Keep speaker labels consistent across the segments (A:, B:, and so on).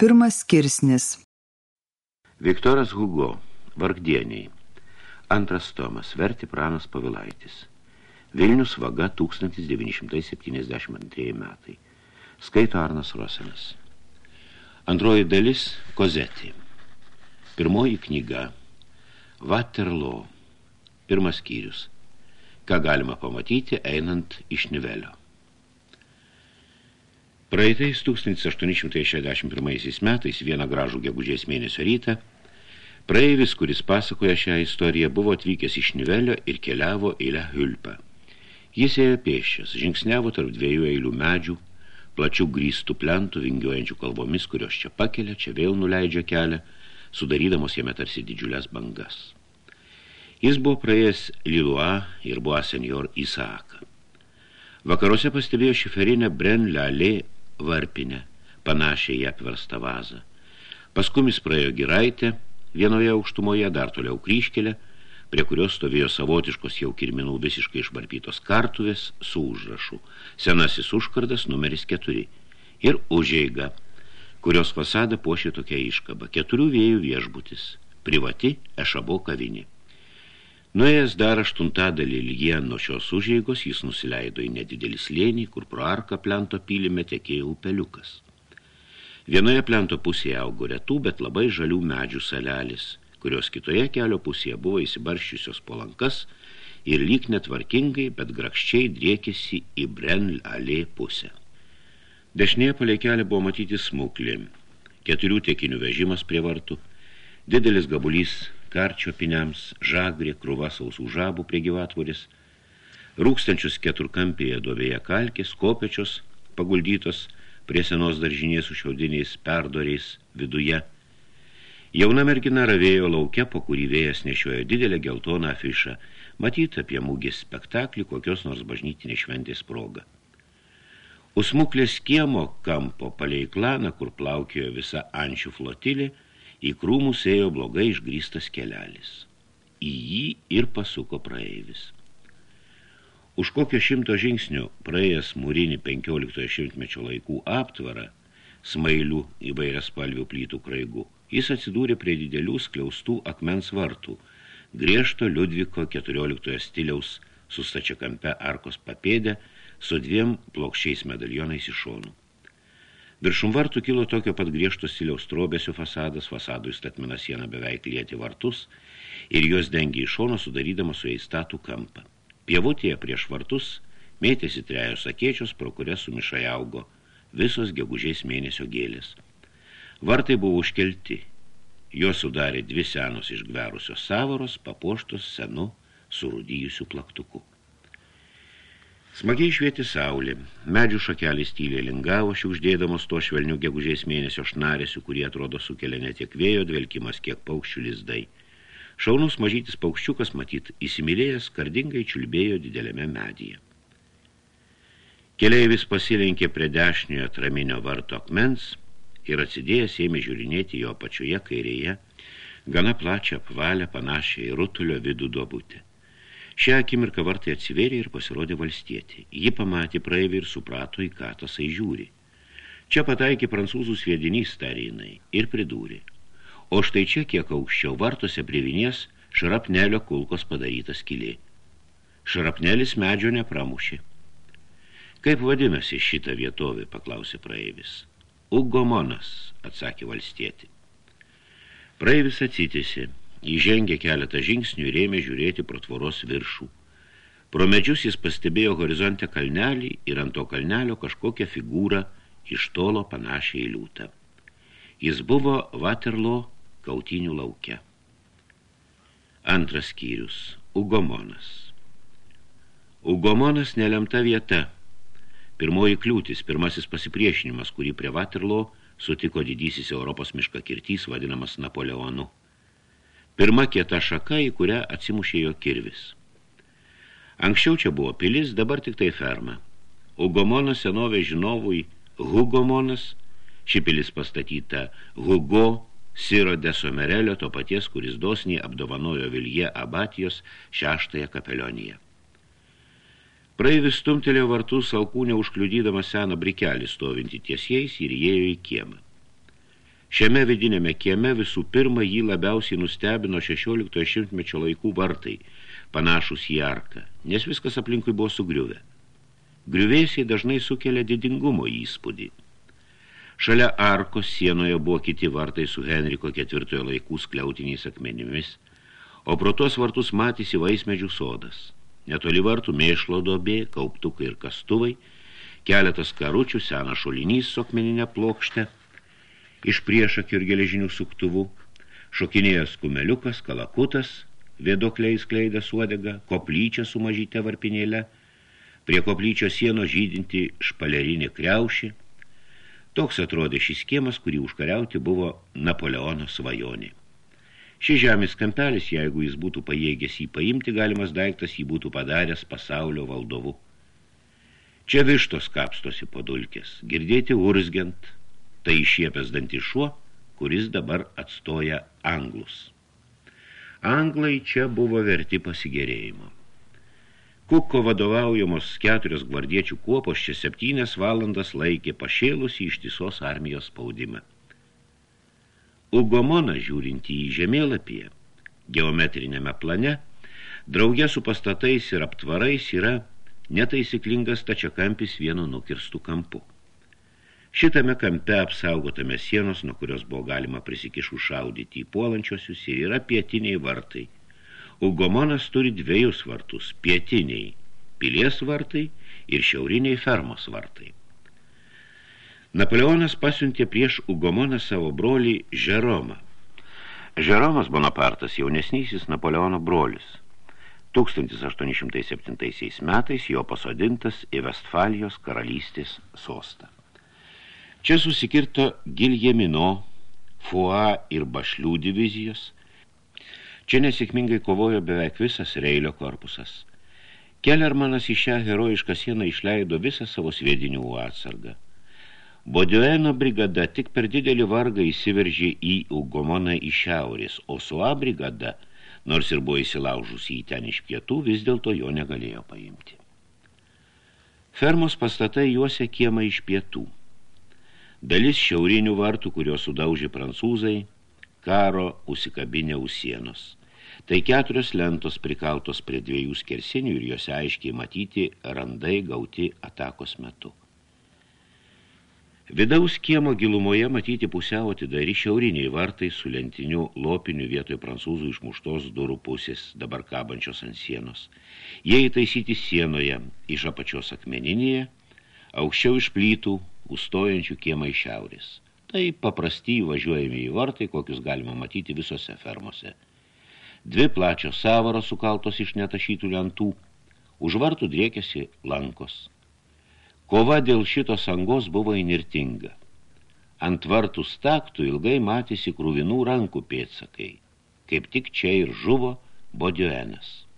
A: Pirmas skirsnis.
B: Viktoras Hugo, Vargdieniai. Antras tomas, verti pranas Pavilaitis. Vilnius vaga 1972 metai. Skaito Arnas Rosenas. Antroji dalis – Kozetė. Pirmoji knyga – Waterloo. Pirmas skyrius. Ką galima pamatyti, einant iš Nivelio. Praeitais 1861 metais vieną gražų gegužės mėnesio rytą praeivis, kuris pasakoja šią istoriją, buvo atvykęs iš Nivelio ir keliavo į Le Hulpą. Jis ėjo pėščias, žingsniavo tarp dviejų eilių medžių, plačių grįstų plentų, vingiuojančių kalbomis, kurios čia pakelia, čia vėl nuleidžia kelią, sudarydamos jame tarsi didžiulės bangas. Jis buvo praėjęs Lilua ir buvo senior Isaaką. Vakaruose pastebėjo šiferinę Bren Lalė varpinę, panašią į apverstą vazą. Paskumis praėjo giraitė, vienoje aukštumoje dar toliau kryškelė, prie kurios stovėjo savotiškos jau kirminų visiškai išbarpytos kartuvės su užrašu. Senasis užkardas numeris keturi ir užeiga, kurios fasadą puošė tokia iškaba. Keturių vėjų viešbutis, privati ešabo kavinė. Nuėjęs dar aštuntadalį lygie nuo šios užeigos, jis nusileido į nedidelį slėnį, kur pro arką plento pylime tekėjo upeliukas. Vienoje plento pusėje augo retų, bet labai žalių medžių salelis, kurios kitoje kelio pusėje buvo įsibarščiusios polankas ir lyg netvarkingai, bet grakščiai driekėsi į Brenl alė pusę. Dešinėje palei kelią buvo matyti smuklė, keturių tiekinių vežimas prie vartų, didelis gabulys karčiopiniams, žagrė, krūva sausų žabų prie gyvatvoris, rūkstančius keturkampėje duovėje kalkės, kopečios, paguldytos prie senos daržinės su šiaudiniais perdoriais viduje. Jauna mergina ravėjo laukia, po kurį vėjas nešiojo didelę geltoną afišą, matyt apie mūgės spektaklį kokios nors bažnytinės šventės progą. Usmuklės kiemo kampo palei klaną, kur plaukėjo visa ančių flotilė, į krūmus ėjo blogai išgrįstas kelelis. Į jį ir pasuko praeivis. Už kokio šimto žingsnių praėjęs mūrinį 15 šimtmečio laikų aptvarą, smailių įvairias spalvių plytų kraigų, jis atsidūrė prie didelių skliaustų akmens vartų, griežto Liudviko 14 stiliaus su stačiakampe arkos papėdę su dviem plokščiais medalionais iš šonų. Viršum vartų kilo tokio pat griežto stiliaus trobėsių fasadas, fasadų įstatmina sieną beveik lieti vartus ir jos dengė iš šono sudarydama su jais statų kampą. Pievutėje prieš vartus mėtėsi trejos sakėčios, pro kurias sumišai augo visos gegužės mėnesio gėlės. Vartai buvo užkelti, jos sudarė dvi senos išgverusios savaros, papuoštos senu surūdyjusiu plaktuku. Smagiai švieti saulė, medžių šakelis tyliai lingavo, šiukždėdamos to švelnių gegužės mėnesio šnarėsių, kurie atrodo sukelia ne tiek vėjo dvelkimas, kiek paukščių lizdai. Šaunus mažytis paukščiukas, matyt, įsimylėjęs, kardingai čiulbėjo didelėme medyje. Keleivis pasilenkė prie dešiniojo traminio varto akmens ir atsidėjęs ėmė žiūrinėti jo pačioje kairėje, gana plačią apvalę panašią į rutulio vidų duobutę. Šią akimirką vartai atsivėrė ir pasirodė valstietė. Ji pamatė praeivį ir suprato, į ką tasai žiūri. Čia pataikė prancūzų sviedinys tarinai ir pridūrė. O štai čia, kiek aukščiau vartose privinės, šarapnelio kulkos padaryta skilė. Šarapnelis medžio nepramušė. Kaip vadinasi šitą vietovę, paklausė praeivis. Ugomonas, atsakė valstietė. Praeivis atsitėsi. Įžengė keletą žingsnių ir ėmė žiūrėti pro tvoros viršų. Pro medžius jis pastebėjo horizonte kalnelį ir ant to kalnelio kažkokią figūrą iš tolo panašiai į liūtą. Jis buvo Vaterlo kautinių lauke. Antras skyrius – Ugomonas. Ugomonas nelemta vieta. Pirmoji kliūtis, pirmasis pasipriešinimas, kurį prie Vaterlo sutiko didysis Europos miška kirtys, vadinamas Napoleonu. Pirma kieta šaka, į kurią atsimušė jo kirvis. Anksčiau čia buvo pilis, dabar tik tai ferma. Ugomonas senovė žinovui Hugomonas, ši pilis pastatyta Hugo Siro de Somerelio, to paties, kuris dosniai apdovanojo Vilje abatijos šeštąją kapelioniją. Praeivis stumtelėjo vartus alkūnę užkliudydama seną brikelį stovinti ties jais ir įėjo į kiemą. Šiame vidinėme kieme visų pirma jį labiausiai nustebino 16 šimtmečio laikų vartai, panašus į arką, nes viskas aplinkui buvo sugriuvę. Griuvėsiai dažnai sukelia didingumo įspūdį. Šalia arkos sienoje buvo kiti vartai su Henriko ketvirtojo laikų skliautiniais akmenimis, o pro tuos vartus matėsi vaismedžių sodas. Netoli vartų mėšlo dobė, kauptukai ir kastuvai, keletas karučių, senas šulinys su akmeninė plokšte – iš priešakių ir geležinių suktuvų, šokinėjęs kumeliukas, kalakutas, vėdokliai skleidė suodegą, koplyčia su mažyte varpinėle, prie koplyčio sieno žydinti špalerinį kriaušį. Toks atrodė šis kiemas, kurį užkariauti buvo Napoleono svajonė. Šis žemės kampelis, jeigu jis būtų pajėgęs jį paimti, galimas daiktas jį būtų padaręs pasaulio valdovu. Čia vištos kapstosi po dulkės, girdėti urzgiant, tai išiepęs dantį šuo, kuris dabar atstoja anglus. Anglai čia buvo verti pasigerėjimo. Kuko vadovaujamos keturios gvardiečių kuopos čia septynias valandas laikė pašėlusi ištisos armijos spaudimą. Ugomona žiūrinti į žemėlapyje, geometrinėme plane, drauge su pastatais ir aptvarais yra netaisyklingas tačiakampis vienu nukirstų kampu. Šitame kampe apsaugotame sienos, nuo kurios buvo galima prisikišų šaudyti į puolančiosius ir yra pietiniai vartai. Ugomonas turi dviejus vartus – pietiniai pilies vartai ir šiauriniai fermos vartai. Napoleonas pasiuntė prieš Ugomoną savo brolį Žeromą. Žeromas Bonapartas jaunesnysis Napoleono brolis. 1807 metais jo pasodintas į Vestfalijos karalystės sostą. Čia susikirto Giljemino, Fua ir Bašlių divizijos. Čia nesėkmingai kovojo beveik visas Reilio korpusas. Kellermanas į šią herojišką sieną išleido visą savo sviedinių atsargą. Bodioeno brigada tik per didelį vargą įsiveržė į Ugomoną iš šiaurės, o Sua brigada, nors ir buvo įsilaužusi į ten iš pietų, vis dėlto jo negalėjo paimti. Fermos pastatai juose kiemą iš pietų – Dalis šiaurinių vartų, kurios sudaužė prancūzai, karo užsikabinę už sienos. Tai keturios lentos prikaltos prie dviejų skersinių ir jose aiškiai matyti randai gauti atakos metu. Vidaus kiemo gilumoje matyti pusiau atidari šiauriniai vartai su lentiniu lopiniu vietoj prancūzų išmuštos durų pusės, dabar kabančios ant sienos. Jie įtaisyti sienoje, iš apačios akmeninėje, aukščiau iš plytų, užstojančių kiemą iš šiaurės. Tai paprasti važiuojami į vartai, kokius galima matyti visose fermose. Dvi plačios savaros sukaltos iš netašytų lentų, už vartų driekėsi lankos. Kova dėl šitos angos buvo inirtinga. Ant vartų staktų ilgai matėsi krūvinų rankų pėtsakai, kaip tik čia ir žuvo Bodioenas.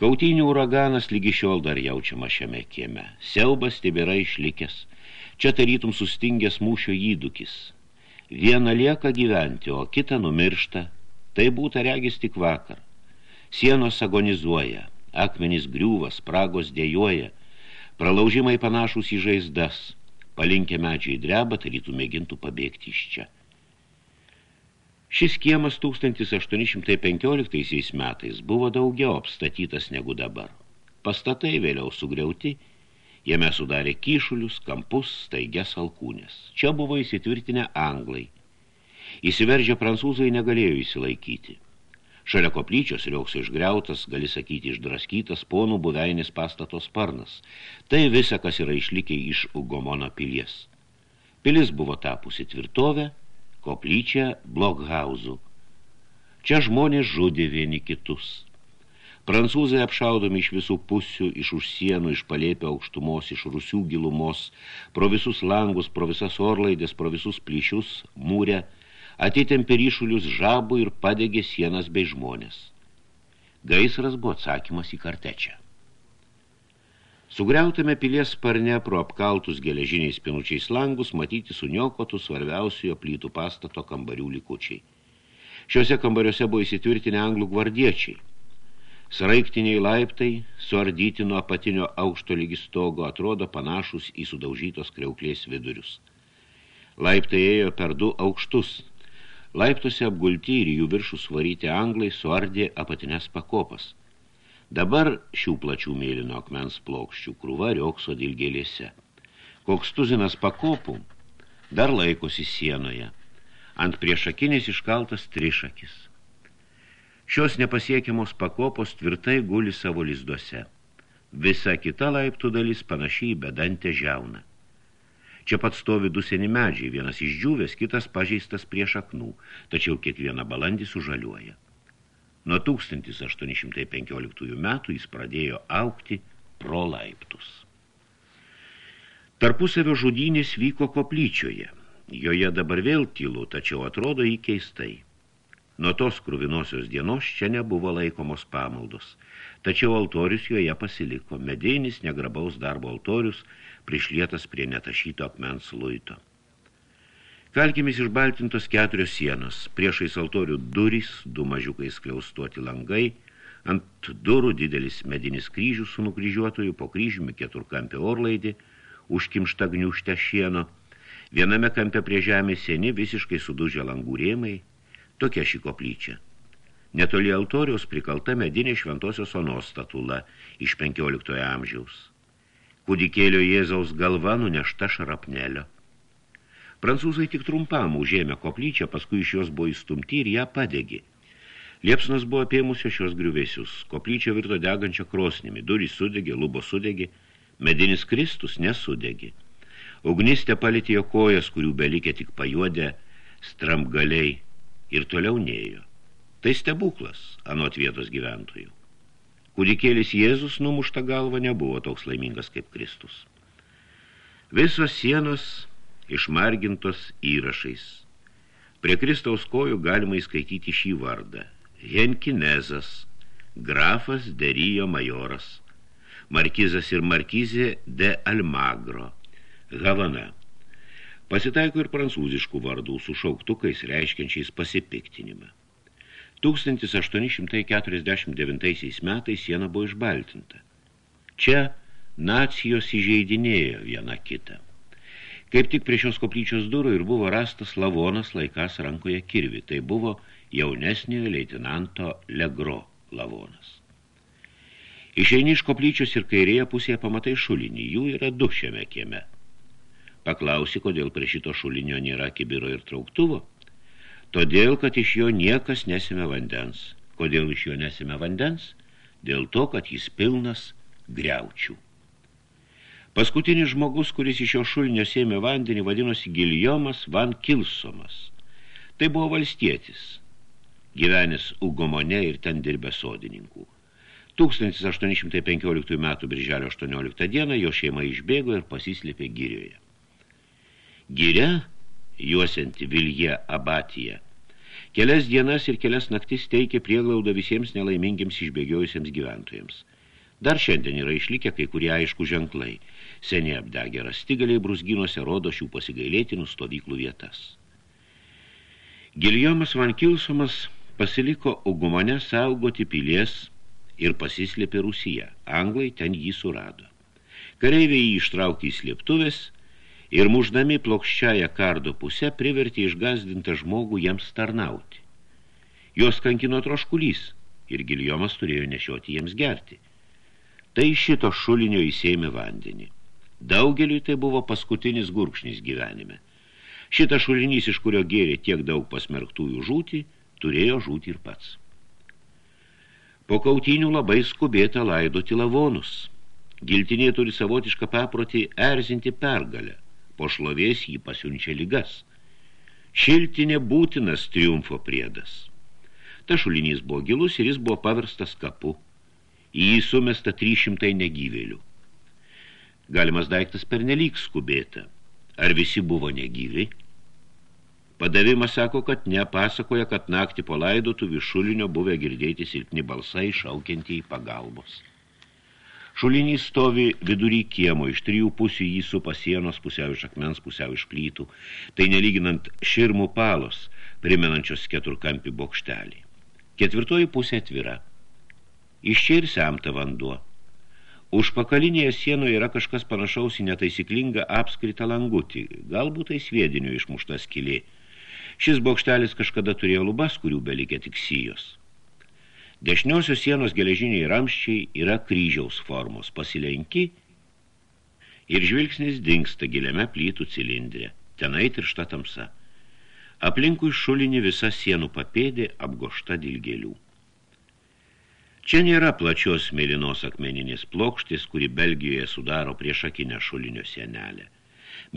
B: Kautinių uraganas lygi šiol dar jaučiama šiame kieme. Siaubas tebėra išlikęs. Čia tarytum sustingęs mūšio įdukis. Viena lieka gyventi, o kita numiršta. Tai būta regis tik vakar. Sienos agonizuoja, akmenys griūva, spragos dėjoja, pralaužimai panašus į žaizdas. Palinkę medžiai dreba, tarytų mėgintų pabėgti iš čia. Šis kiemas 1815 metais buvo daugiau apstatytas negu dabar. Pastatai vėliau sugriauti, jame sudarė kyšulius, kampus, staigias alkūnės. Čia buvo įsitvirtinę anglai. Įsiveržę prancūzai negalėjo įsilaikyti. Šalia koplyčios riauks išgriautas, gali sakyti, išdraskytas ponų buveinis pastato sparnas. Tai visa, kas yra išlikę iš Ugomono pilies. Pilis buvo tapusi tvirtovę, koplyčią blokhauzų. Čia žmonės žudė vieni kitus. Prancūzai apšaudomi iš visų pusių, iš už sienų, iš palėpio aukštumos, iš rusių gilumos, pro visus langus, pro visas orlaidės, pro visus plyšius, mūrę, atitempė ryšulius žabų ir padegė sienas bei žmonės. Gaisras buvo atsakymas į kartečią. Sugriautame pilies sparne pro apkaltus geležiniais pinučiais langus matyti suniokotų svarbiausiojo plytų pastato kambarių likučiai. Šiuose kambariuose buvo įsitvirtinę anglų gvardiečiai. Sraiktiniai laiptai, suardyti nuo apatinio aukšto lygi stogo, atrodo panašus į sudaužytos kriauklės vidurius. Laiptai ėjo per du aukštus. Laiptuose apgulti ir jų viršų svaryti anglai suardė apatinės pakopas. Dabar šių plačių mėlyno akmens plokščių krūva riokso dilgėlėse. Koks tuzinas pakopų dar laikosi sienoje. Ant priešakinės iškaltas trišakis. Šios nepasiekiamos pakopos tvirtai guli savo lizduose. Visa kita laiptų dalis panašiai bedantė žiauna. Čia pat stovi du seni medžiai, vienas išdžiūvęs, kitas pažeistas prie šaknų, tačiau kiekvieną balandį sužaliuoja. Nuo 1815 metų jis pradėjo aukti pro laiptus. Tarpusavio žudynės vyko koplyčioje. Joje dabar vėl tylu, tačiau atrodo į keistai. Nuo tos kruvinosios dienos čia nebuvo laikomos pamaldos, tačiau altorius joje pasiliko, medėjinis negrabaus darbo altorius, prišlietas prie netašyto akmens luito. Kalkimis išbaltintos keturios sienos, priešais altorių durys, du mažiukai skliaustuoti langai, ant durų didelis medinis kryžius su nukryžiuotoju, po kryžiumi keturkampė orlaidį, užkimšta gniuštę šieno, viename kampe prie žemės seni visiškai sudužę langų rėmai, tokia ši koplyčia. Netoli altoriaus prikalta medinė šventosios onos statula iš 15 amžiaus. Kūdikėlio Jėzaus galva nunešta šarapnelio. Prancūzai tik trumpam užėmė koplyčią, paskui iš jos buvo įstumti ir ją padegi. Liepsnas buvo apėmusio šios griuvėsius. Koplyčia virto degančią krosnimi, durys sudegė, lubo sudegė, Medinis Kristus nesudegi. Ugnis te palėtė jo kojas, kurių belikė tik pajuodę stramgaliai ir toliau nėjo. Tai stebuklas, anot vietos gyventojų. Kūdikėlis Jėzus numušta galva nebuvo toks laimingas kaip Kristus. Visos sienos išmargintos įrašais. Prie Kristaus kojų galima įskaityti šį vardą. Henkinezas, grafas Derijo majoras – Markizas ir Markizė de Almagro, Havana. Pasitaiko ir prancūziškų vardų su šauktukais reiškiančiais pasipiktinimą. 1849 metais siena buvo išbaltinta. Čia nacijos įžeidinėjo vieną kitą. Kaip tik prie šios koplyčios durų ir buvo rastas lavonas laikas rankoje kirvi. Tai buvo jaunesniojo leitinanto Legro lavonas. Išeini iš koplyčios ir kairėje pusėje pamatai šulinį, jų yra du šiame kieme. Paklausi, kodėl prie šito šulinio nėra kibiro ir trauktuvo? Todėl, kad iš jo niekas nesime vandens. Kodėl iš jo nesime vandens? Dėl to, kad jis pilnas greučių. Paskutinis žmogus, kuris iš jo šulinio sėmė vandenį, vadinosi Giljomas Van Kilsomas. Tai buvo valstietis, gyvenęs Ugomone ir ten dirbę sodininkų. 1815 m. birželio 18 dieną jo šeima išbėgo ir pasislėpė girioje. Giria, juosianti Vilje abatiją, kelias dienas ir kelias naktis teikė prieglaudą visiems nelaimingiams išbėgiojusiems gyventojams. Dar šiandien yra išlikę kai kurie aišku ženklai. Seniai apdegę rastigaliai brusginuose rodo šių pasigailėtinų stovyklų vietas. Giljomas Van Kilsomas pasiliko Ugumane saugoti pilies ir pasislėpė Rusija. Anglai ten jį surado. Kareiviai jį ištraukė į slėptuvės ir muždami plokščiąją kardo pusę privertė išgazdintą žmogų jiems tarnauti. Jos kankino troškulys ir Giljomas turėjo nešioti jiems gerti. Tai šito šulinio įsėmė vandenį. Daugeliui tai buvo paskutinis gurkšnis gyvenime. Šitas šulinys, iš kurio gėrė tiek daug pasmerktųjų žūti, turėjo žūti ir pats. Po kautinių labai skubėta laidoti lavonus. Giltinė turi savotišką paprotį erzinti pergalę. Po šlovės jį pasiunčia lygas. Šiltinė būtinas triumfo priedas. Ta šulinys buvo gilus ir jis buvo paverstas kapu. Į jį sumesta 300 negyvėlių. Galimas daiktas pernelyg skubėta. Ar visi buvo negyvi? Padavimas sako, kad ne, pasakoja, kad naktį po laidotų viršulinio buvę girdėti silpni balsai šaukiantį į pagalbos. Šulinys stovi vidury kiemo, iš trijų pusių jį su pasienos pusiau iš akmens, pusiau iš plytų, tai nelyginant širmų palos, primenančios keturkampį bokštelį. Ketvirtoji pusė atvira. Iš čia ir semta vanduo. Užpakalinėje sienoje yra kažkas panašaus į netaisiklingą apskritą langutį, galbūt tai sviedinio išmušta skilė. Šis bokštelis kažkada turėjo lubas, kurių belikė tik sijos. Dešniosios sienos geležiniai ramščiai yra kryžiaus formos, pasilenki ir žvilgsnis dingsta giliame plytų cilindrė, tenai tiršta tamsa. Aplinkui šulinį visa sienų papėdė apgošta dilgėlių. Čia nėra plačios mėlynos akmeninės plokštės, kuri Belgijoje sudaro priešakinę šulinio sienelę.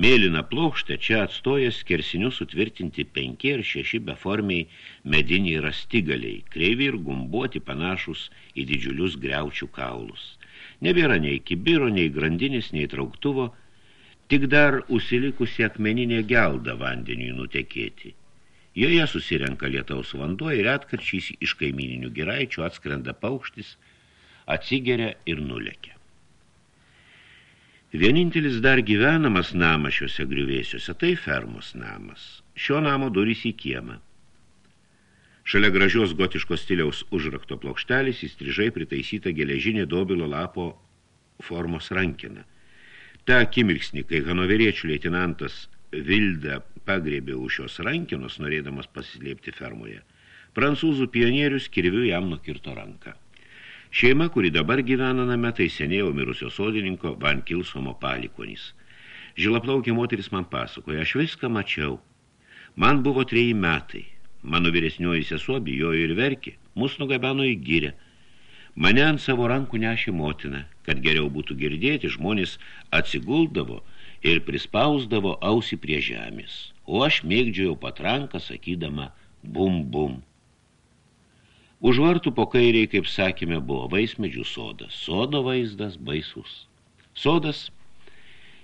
B: Mėlyna plokštė čia atstoja skersinių sutvirtinti penki ir šeši beformiai mediniai rastigaliai, kreivi ir gumbuoti panašus į didžiulius greučių kaulus. Nebėra nei kibiro, nei grandinės, nei trauktuvo, tik dar užsilikusi akmeninė gelda vandeniui nutekėti. Joje susirenka lietaus vanduo ir atkarčiais iš kaimininių giraičių atskrenda paukštis, atsigeria ir nulekia. Vienintelis dar gyvenamas namas šiuose griuvėsiuose, tai fermos namas. Šio namo durys į kiemą. Šalia gražios gotiškos stiliaus užrakto plokštelis įstrižai pritaisyta geležinė dobilo lapo formos rankina. Ta akimirksnį, kai hanoveriečių leitinantas Vilda pagrėbė už šios rankinos, norėdamas pasislėpti fermoje. Prancūzų pionierius kirviu jam nukirto ranką. Šeima, kuri dabar gyvena name, tai senėjo mirusio sodininko Van Kilsomo palikonys. Žilaplaukė moteris man pasakoja, aš viską mačiau. Man buvo treji metai. Mano vyresnioji sesuo bijojo ir verkė. Mus nugabeno į gyrę. Mane ant savo rankų nešė motina. Kad geriau būtų girdėti, žmonės atsiguldavo ir prispausdavo ausį prie žemės o aš mėgdžiojau patranką, sakydama bum bum. Už vartų po kairiai, kaip sakėme, buvo vaismedžių sodas. Sodo vaizdas baisus. Sodas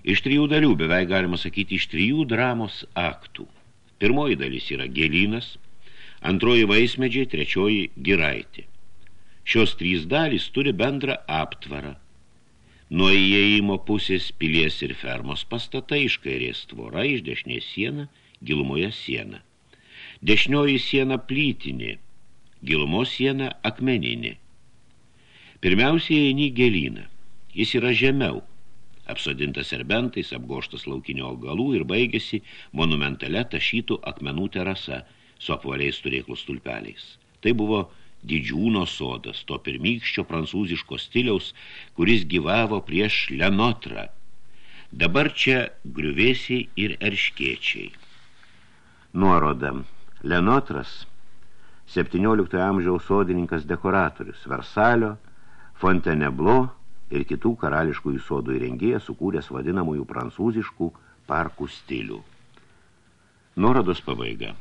B: iš trijų dalių, beveik galima sakyti, iš trijų dramos aktų. Pirmoji dalis yra gėlynas, antroji vaismedžiai, trečioji giraitė. Šios trys dalys turi bendrą aptvarą. Nuo įėjimo pusės pilies ir fermos pastatai iš kairės tvora, iš dešinės siena, gilumoje siena. Dešinioji siena plytinė, gilumos siena akmeninė. Pirmiausiai eini gėlyną. Jis yra žemiau, apsodintas serbentais, apgoštas laukinio augalų ir baigėsi monumentale tašytų akmenų terasa su apvaliais turėklų stulpeliais. Tai buvo didžiūno sodas, to pirmykščio prancūziško stiliaus, kuris gyvavo prieš Lenotrą. Dabar čia griuvėsiai ir erškiečiai. Nuoroda. Lenotras, 17 amžiaus sodininkas dekoratorius, Versalio, Fontainebleau ir kitų karališkųjų sodų įrengėjas sukūręs vadinamųjų prancūziškų parkų stilių. Nuorodos pabaiga.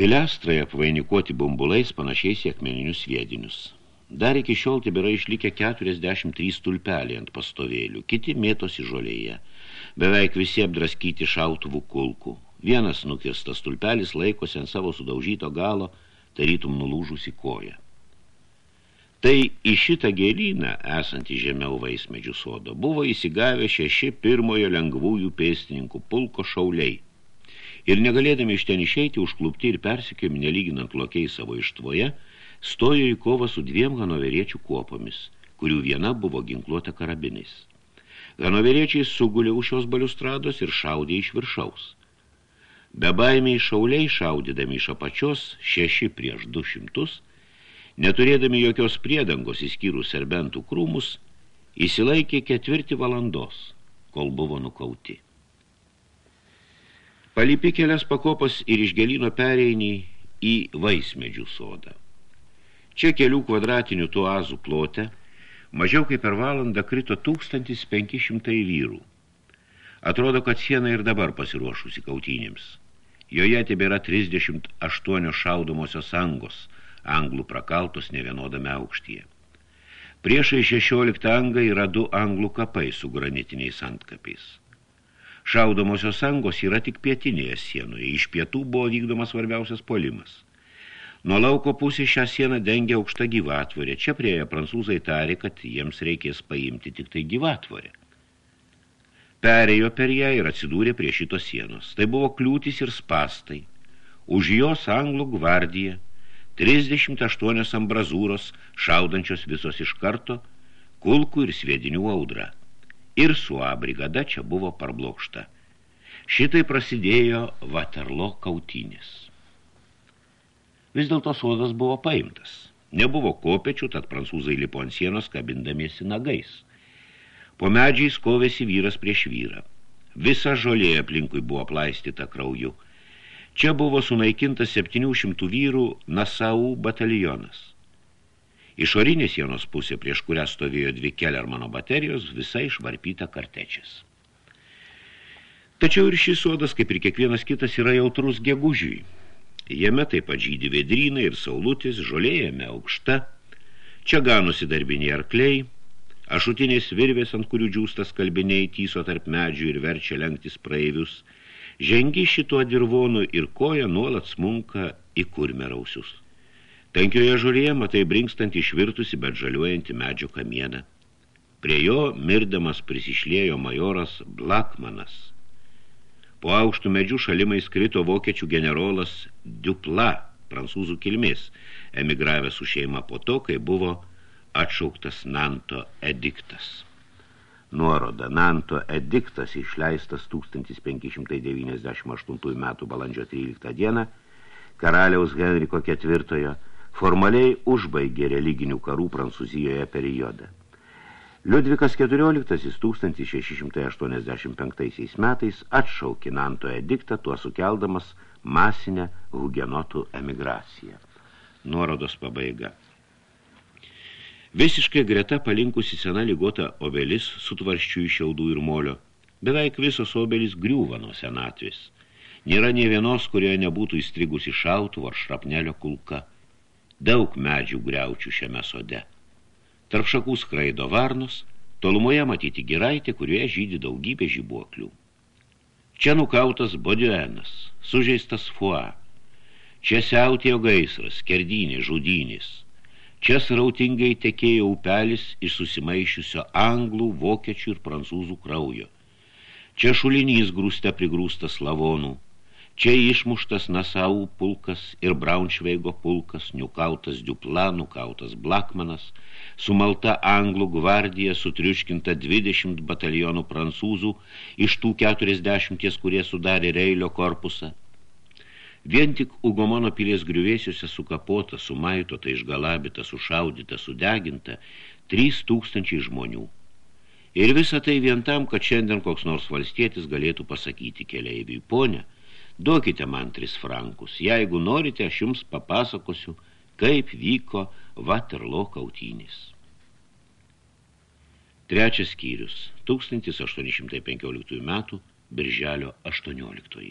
B: Pilestrai apvainikuoti bumbulais panašiais į akmeninius sviedinius. Dar iki šiol tebėra išlikę 43 stulpeliai ant pastovėlių, kiti mėtosi žolėje. Beveik visi apdraskyti šautuvų kulkų. Vienas nukirstas stulpelis laikosi ant savo sudaužyto galo, tarytum nulūžusi koją. Tai į šitą gėlyną, esantį žemiau vaismedžių sodo, buvo įsigavę šeši pirmojo lengvųjų pėstininkų pulko šauliai – ir negalėdami iš ten išeiti, užklupti ir persikėmi nelyginant lokiai savo ištvoje, stojo į kovą su dviem hanoveriečių kuopomis, kurių viena buvo ginkluota karabinais. Hanoveriečiai sugulė už šios baliustrados ir šaudė iš viršaus. Bebaimiai šauliai šaudydami iš apačios šeši prieš du šimtus, neturėdami jokios priedangos įskyrus serbentų krūmus, įsilaikė ketvirti valandos, kol buvo nukauti. Palipi kelias pakopas ir iš gelino pereini į vaismedžių sodą. Čia kelių kvadratinių tuazų plote mažiau kaip per valandą krito 1500 vyrų. Atrodo, kad siena ir dabar pasiruošusi kautynėms. Joje tebėra 38 šaudomosios angos, anglų prakaltos nevienodame aukštyje. Priešai 16 angą yra du anglų kapai su granitiniais antkapiais. Šaudomosios angos yra tik pietinėje sienoje, iš pietų buvo vykdomas svarbiausias polimas. Nuo lauko pusės šią sieną dengia aukšta gyvatvorė. Čia prieja prancūzai tarė, kad jiems reikės paimti tik tai gyvatvorę. Perėjo per ją ir atsidūrė prie šitos sienos. Tai buvo kliūtis ir spastai. Už jos anglų gvardija, 38 ambrazūros, šaudančios visos iš karto, kulkų ir sviedinių audra. Ir Sua brigada čia buvo parblokšta. Šitai prasidėjo Vaterlo kautynis. Vis dėlto sodas buvo paimtas. Nebuvo kopečių, tad prancūzai lipo ant sienos kabindamiesi nagais. Po medžiais kovėsi vyras prieš vyrą. Visa žolė aplinkui buvo plaistyta krauju. Čia buvo sunaikintas 700 vyrų Nasaų batalionas. Išorinė sienos pusė, prieš kurią stovėjo dvi Kellermano baterijos, visai išvarpyta kartečias. Tačiau ir šis sodas, kaip ir kiekvienas kitas, yra jautrus gegužiui. Jame taip pat žydi vedrynai ir saulutis, žolėjame aukšta, čia ganusi darbiniai arkliai, ašutinės virvės, ant kurių džiūstas kalbiniai tyso tarp medžių ir verčia lenktis praeivius, žengi šituo dirvonu ir koja nuolat smunka į kurmerausius. Tankioje žolėje matai brinkstant išvirtusi, bet žaliuojantį medžio kamieną. Prie jo mirdamas prisišlėjo majoras Blakmanas – Po aukštų medžių šalimai skrito vokiečių generolas Dupla, prancūzų kilmės, emigravęs su šeima po to, kai buvo atšauktas Nanto ediktas. Nuoroda Nanto ediktas išleistas 1598 metų balandžio 13 dieną karaliaus Henriko IV formaliai užbaigė religinių karų Prancūzijoje periodą. Liudvikas XIV 1685 metais atšaukė Nanto ediktą, tuo sukeldamas masinę hugenotų emigraciją. Nuorodos pabaiga. Visiškai greta palinkusi sena lygota obelis su tvarščių iš šiaudų ir molio. Beveik visos obelis griūva nuo senatvės. Nėra nie vienos, kurioje nebūtų įstrigusi šautų ar šrapnelio kulka. Daug medžių griaučių šiame sode. Tarp šakų skraido varnos, tolumoje matyti giraitė, kurioje žydi daugybė žibuoklių. Čia nukautas bodioenas, sužeistas fua. Čia siautėjo gaisras, kerdynė, žudynės. Čia srautingai tekėjo upelis iš susimaišiusio anglų, vokiečių ir prancūzų kraujo. Čia šulinys grūste prigrūstas lavonų, Čia išmuštas Nasaų pulkas ir Braunšveigo pulkas, nukautas Dupla, nukautas Blakmanas, sumalta Anglų gvardija, sutriuškinta 20 batalionų prancūzų, iš tų 40, kurie sudarė Reilio korpusą. Vien tik Ugomono pilies griuvėsiuose sukapota, sumaitota, išgalabita, sušaudyta, sudeginta 3000 žmonių. Ir visa tai vien tam, kad šiandien koks nors valstietis galėtų pasakyti keleiviui, ponė, Duokite man tris frankus. Jeigu norite, aš jums papasakosiu, kaip vyko Vaterlo kautynės. Trečias skyrius. 1815 metų, birželio 18.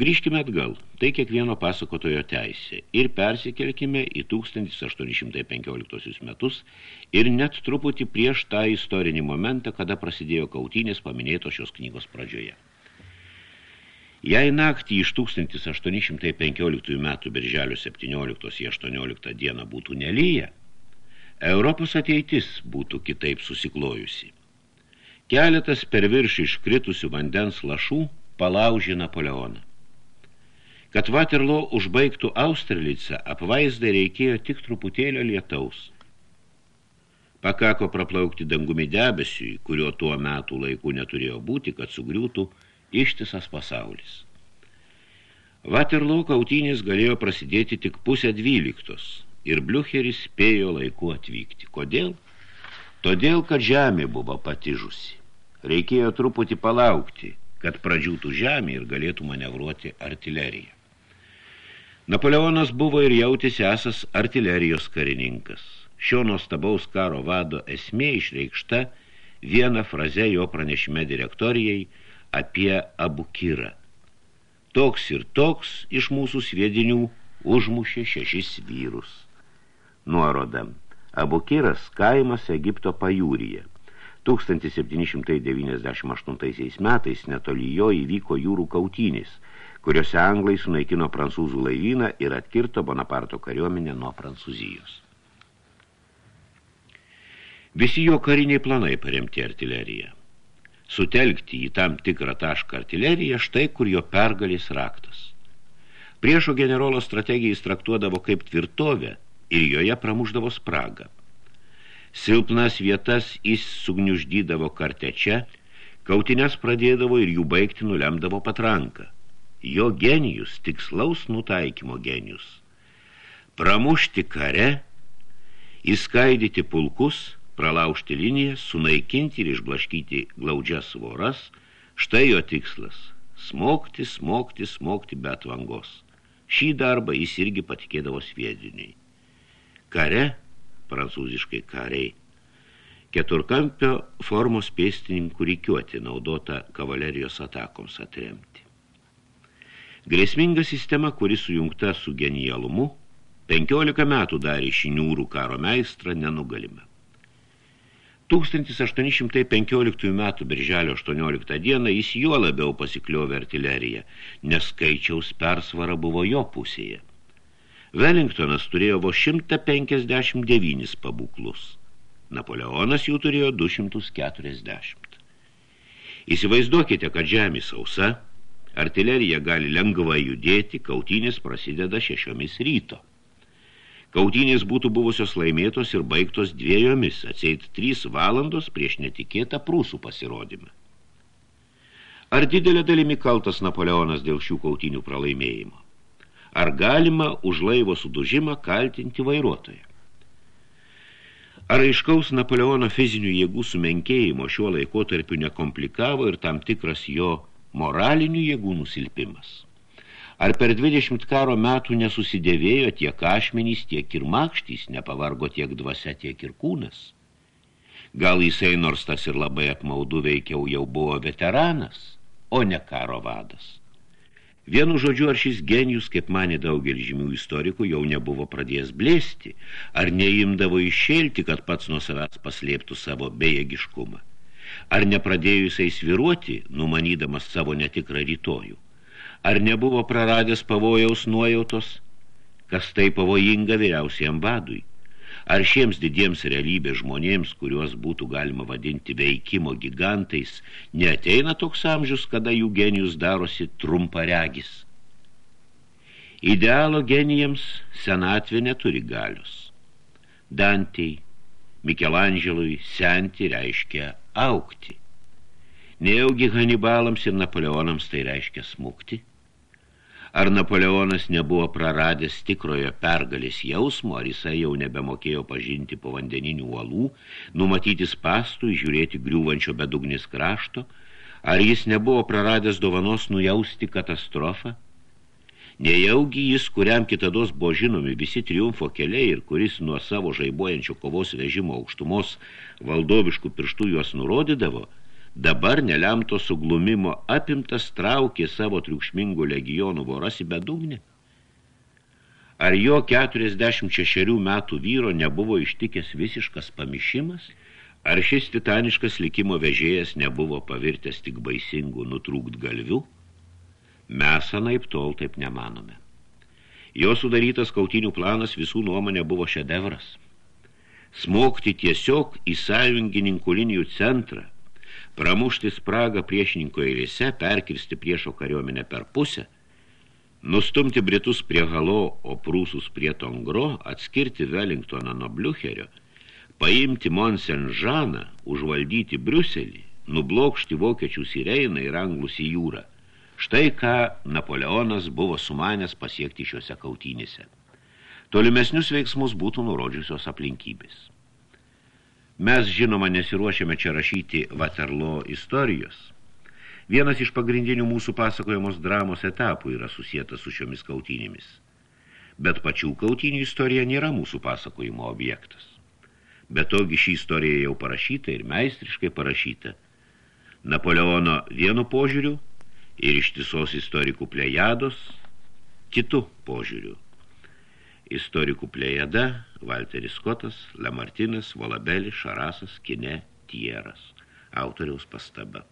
B: Grįžkime atgal, tai kiekvieno pasakotojo teisė, ir persikelkime į 1815 metus ir net truputį prieš tą istorinį momentą, kada prasidėjo kautynės paminėto šios knygos pradžioje. Jei naktį iš 1815 metų birželio 17-18 dieną būtų nelyja, Europos ateitis būtų kitaip susiklojusi. Keletas per virš iškritusių vandens lašų palaužė Napoleoną. Kad Vaterlo užbaigtų Austerlicą, apvaizdai reikėjo tik truputėlio lietaus. Pakako praplaukti dangumi debesiui, kurio tuo metų laiku neturėjo būti, kad sugriūtų ištisas pasaulis. Vaterlo kautynės galėjo prasidėti tik pusę dvyliktos ir Bliucheris spėjo laiku atvykti. Kodėl? Todėl, kad žemė buvo patižusi. Reikėjo truputį palaukti, kad pradžiūtų žemė ir galėtų manevruoti artileriją. Napoleonas buvo ir jautėsi esas artilerijos karininkas. Šio nuostabaus karo vado esmė išreikšta vieną frazę jo pranešime direktorijai – apie Abukirą. Toks ir toks iš mūsų sviedinių užmušė šešis vyrus. Nuoroda. Abukiras kaimas Egipto pajūryje. 1798 metais netoli jo įvyko jūrų kautynės, kuriuose anglai sunaikino prancūzų laivyną ir atkirto Bonaparto kariuomenę nuo Prancūzijos. Visi jo kariniai planai paremti artileriją sutelkti į tam tikrą tašką artileriją, štai kur jo pergalės raktas. Priešo generolo strategiją jis traktuodavo kaip tvirtovę ir joje pramuždavo spragą. Silpnas vietas jis sugniuždydavo kartečia, kautinės pradėdavo ir jų baigti nulemdavo patranką. Jo genijus, tikslaus nutaikymo genijus. Pramušti kare, įskaidyti pulkus, pralaužti linijas, sunaikinti ir išblaškyti glaudžias svoras, štai jo tikslas – smokti, smokti, smokti be atvangos. Šį darbą jis irgi patikėdavo sviediniai. Kare – prancūziškai kariai. Keturkampio formos pėstininkų reikiuoti naudota kavalerijos atakoms atremti. Grėsminga sistema, kuri sujungta su genialumu, 15 metų darė šiniūrų karo meistrą nenugalime. 1815 metų birželio 18 dieną jis juo labiau pasikliovė artileriją, nes skaičiaus persvara buvo jo pusėje. Wellingtonas turėjo vo 159 pabūklus. Napoleonas jų turėjo 240. Įsivaizduokite, kad žemė sausa, artilerija gali lengvai judėti, kautinės prasideda šešiomis ryto. Kautinės būtų buvusios laimėtos ir baigtos dviejomis, atseit trys valandos prieš netikėtą prūsų pasirodymą. Ar didelė dalimi kaltas Napoleonas dėl šių kautinių pralaimėjimo? ar galima už laivo sudužimą kaltinti vairuotoją. Ar aiškaus Napoleono fizinių jėgų sumenkėjimo šiuo laikotarpiu nekomplikavo ir tam tikras jo moralinių jėgų nusilpimas? Ar per 20 karo metų nesusidėvėjo tiek ašmenys, tiek ir makštys, nepavargo tiek dvasia, tiek ir kūnas? Gal jisai nors tas ir labai apmaudu veikiau jau buvo veteranas, o ne karo vadas? Vienu žodžiu, ar šis genijus, kaip manė daugelį žymių istorikų, jau nebuvo pradėjęs blėsti, ar neimdavo išėlti, kad pats nuo savęs paslėptų savo bejėgiškumą, ar nepradėjusiai sviruoti, numanydamas savo netikrą rytojų, ar nebuvo praradęs pavojaus nuojautos, kas tai pavojinga vyriausiam vadui, Ar šiems didiems realybės žmonėms, kuriuos būtų galima vadinti veikimo gigantais, neateina toks amžius, kada jų genijus darosi trumparegis? Idealo genijams senatvė neturi galius. Dantei, Mikelandželui senti reiškia aukti. Nejaugi Hanibalams ir Napoleonams tai reiškia smukti – Ar Napoleonas nebuvo praradęs tikrojo pergalės jausmo, ar jisai jau nebemokėjo pažinti po vandeninių uolų, numatyti spastų, žiūrėti griūvančio bedugnis krašto, ar jis nebuvo praradęs dovanos nujausti katastrofą? Nejaugi jis, kuriam kitados buvo žinomi visi triumfo keliai ir kuris nuo savo žaibuojančio kovos vežimo aukštumos valdoviškų pirštų juos nurodydavo – dabar nelemto suglumimo apimtas traukė savo triukšmingų legionų voras į bedugnį? Ar jo 46 metų vyro nebuvo ištikęs visiškas pamišimas? Ar šis titaniškas likimo vežėjas nebuvo pavirtęs tik baisingų nutrūkt galvių? Mes anaip tol taip nemanome. Jo sudarytas kautinių planas visų nuomonė buvo šedevras. Smokti tiesiog į sąjungininkų linijų centrą – pramušti spragą priešininko eilėse, perkirsti priešo kariuomenę per pusę, nustumti Britus prie Halo, o Prūsus prie Tongro, atskirti Wellingtoną nuo Bliucherio, paimti Monsenžaną, užvaldyti Briuselį, nublokšti vokiečius į Reiną ir anglus į jūrą. Štai ką Napoleonas buvo sumanęs pasiekti šiuose kautynėse. Tolimesnius veiksmus būtų nurodžiusios aplinkybės. Mes, žinoma, nesiruošiame čia rašyti Vaterlo istorijos. Vienas iš pagrindinių mūsų pasakojamos dramos etapų yra susijęs su šiomis kautynėmis. Bet pačių kautynių istorija nėra mūsų pasakojimo objektas. Bet togi ši istorija jau parašyta ir meistriškai parašyta. Napoleono vienu požiūriu ir ištisos istorikų plejados kitų požiūriu – istorikų plėjada, Valteris Skotas, Lamartinas, Volabelis, Šarasas, Kine, Tieras. Autoriaus pastaba.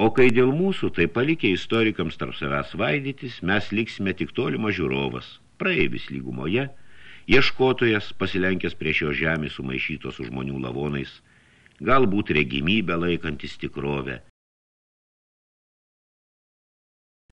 B: O kai dėl mūsų, tai palikę istorikams tarp savęs vaidytis, mes liksime tik tolimo žiūrovas, praeivis lygumoje, ieškotojas, pasilenkęs prieš jo žemį sumaišytos su žmonių lavonais, galbūt regimybę laikantis tikrovę,